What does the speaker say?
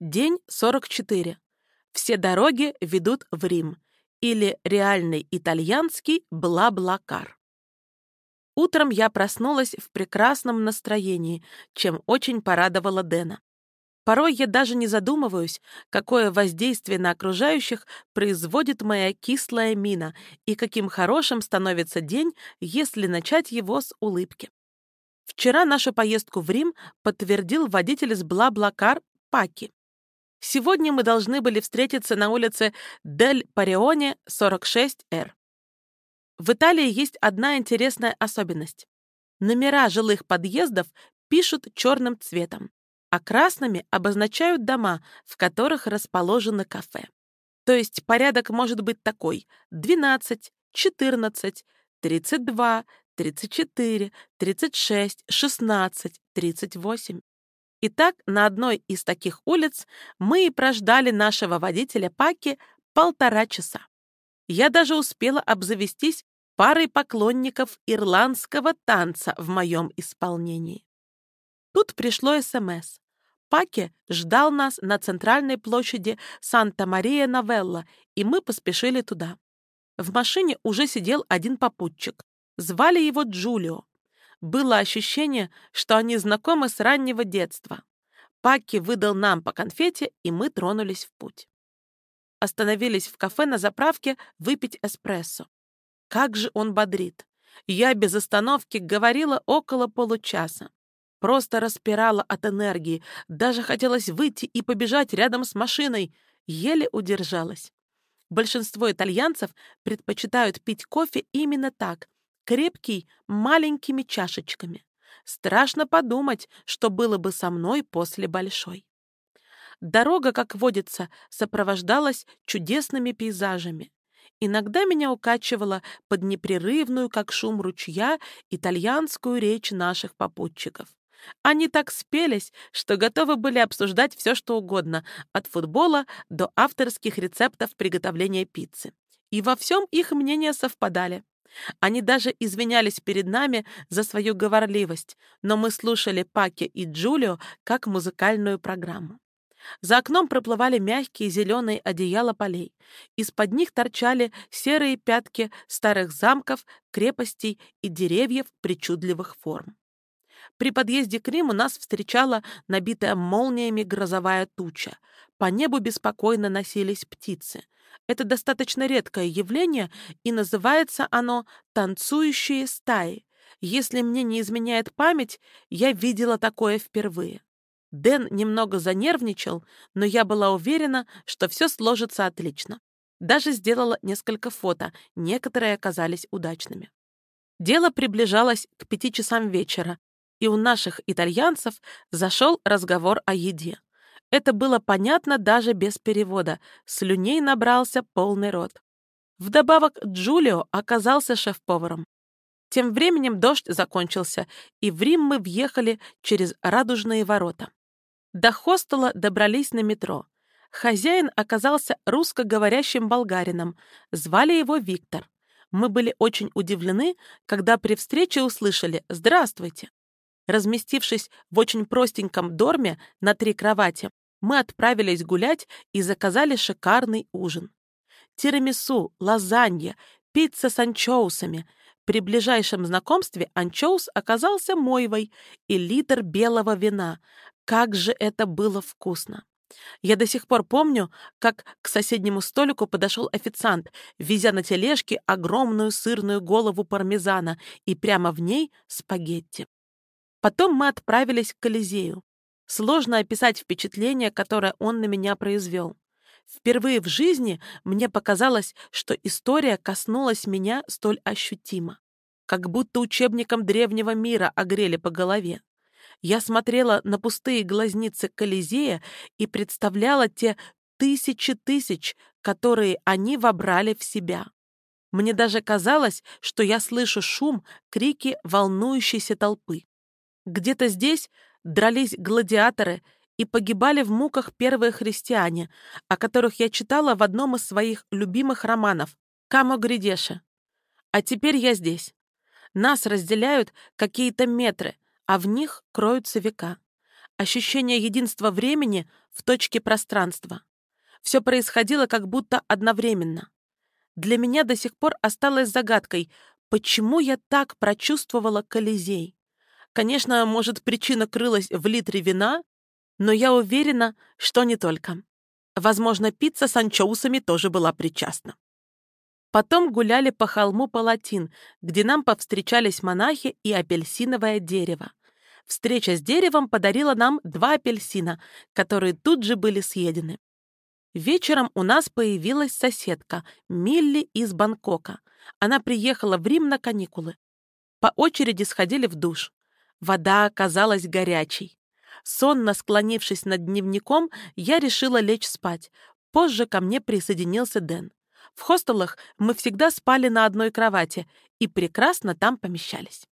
День 44. Все дороги ведут в Рим. Или реальный итальянский бла-блакар. Утром я проснулась в прекрасном настроении, чем очень порадовала Дэна. Порой я даже не задумываюсь, какое воздействие на окружающих производит моя кислая мина и каким хорошим становится день, если начать его с улыбки. Вчера нашу поездку в Рим подтвердил водитель с Бла-Блакар Паки. Сегодня мы должны были встретиться на улице Дель Парионе, 46Р. В Италии есть одна интересная особенность. Номера жилых подъездов пишут черным цветом, а красными обозначают дома, в которых расположены кафе. То есть порядок может быть такой 12, 14, 32, 34, 36, 16, 38. Итак, на одной из таких улиц мы и прождали нашего водителя Паки полтора часа. Я даже успела обзавестись парой поклонников ирландского танца в моем исполнении. Тут пришло СМС. Паки ждал нас на центральной площади Санта-Мария-Новелла, и мы поспешили туда. В машине уже сидел один попутчик. Звали его Джулио. Было ощущение, что они знакомы с раннего детства. Паки выдал нам по конфете, и мы тронулись в путь. Остановились в кафе на заправке выпить эспрессо. Как же он бодрит. Я без остановки говорила около получаса. Просто распирала от энергии. Даже хотелось выйти и побежать рядом с машиной. Еле удержалась. Большинство итальянцев предпочитают пить кофе именно так, крепкий, маленькими чашечками. Страшно подумать, что было бы со мной после большой. Дорога, как водится, сопровождалась чудесными пейзажами. Иногда меня укачивало под непрерывную, как шум ручья, итальянскую речь наших попутчиков. Они так спелись, что готовы были обсуждать все, что угодно, от футбола до авторских рецептов приготовления пиццы. И во всем их мнения совпадали. Они даже извинялись перед нами за свою говорливость, но мы слушали Паки и Джулио как музыкальную программу. За окном проплывали мягкие зеленые одеяла полей. Из-под них торчали серые пятки старых замков, крепостей и деревьев причудливых форм. При подъезде к Риму нас встречала набитая молниями грозовая туча. По небу беспокойно носились птицы. Это достаточно редкое явление, и называется оно «танцующие стаи». Если мне не изменяет память, я видела такое впервые. Дэн немного занервничал, но я была уверена, что все сложится отлично. Даже сделала несколько фото, некоторые оказались удачными. Дело приближалось к пяти часам вечера, и у наших итальянцев зашел разговор о еде. Это было понятно даже без перевода. Слюней набрался полный рот. Вдобавок Джулио оказался шеф-поваром. Тем временем дождь закончился, и в Рим мы въехали через радужные ворота. До хостела добрались на метро. Хозяин оказался русскоговорящим болгарином. Звали его Виктор. Мы были очень удивлены, когда при встрече услышали «Здравствуйте». Разместившись в очень простеньком дорме на три кровати, мы отправились гулять и заказали шикарный ужин. Тирамису, лазанья, пицца с анчоусами. При ближайшем знакомстве анчоус оказался мойвой и литр белого вина. Как же это было вкусно! Я до сих пор помню, как к соседнему столику подошел официант, везя на тележке огромную сырную голову пармезана и прямо в ней спагетти. Потом мы отправились к Колизею. Сложно описать впечатление, которое он на меня произвел. Впервые в жизни мне показалось, что история коснулась меня столь ощутимо. Как будто учебником древнего мира огрели по голове. Я смотрела на пустые глазницы Колизея и представляла те тысячи тысяч, которые они вобрали в себя. Мне даже казалось, что я слышу шум, крики волнующейся толпы. Где-то здесь дрались гладиаторы и погибали в муках первые христиане, о которых я читала в одном из своих любимых романов «Камо Гридеше». А теперь я здесь. Нас разделяют какие-то метры, а в них кроются века. ощущение единства времени в точке пространства. Все происходило как будто одновременно. Для меня до сих пор осталось загадкой, почему я так прочувствовала Колизей. Конечно, может, причина крылась в литре вина, но я уверена, что не только. Возможно, пицца с анчоусами тоже была причастна. Потом гуляли по холму Палатин, где нам повстречались монахи и апельсиновое дерево. Встреча с деревом подарила нам два апельсина, которые тут же были съедены. Вечером у нас появилась соседка, Милли из Бангкока. Она приехала в Рим на каникулы. По очереди сходили в душ. Вода оказалась горячей. Сонно склонившись над дневником, я решила лечь спать. Позже ко мне присоединился Дэн. В хостелах мы всегда спали на одной кровати и прекрасно там помещались.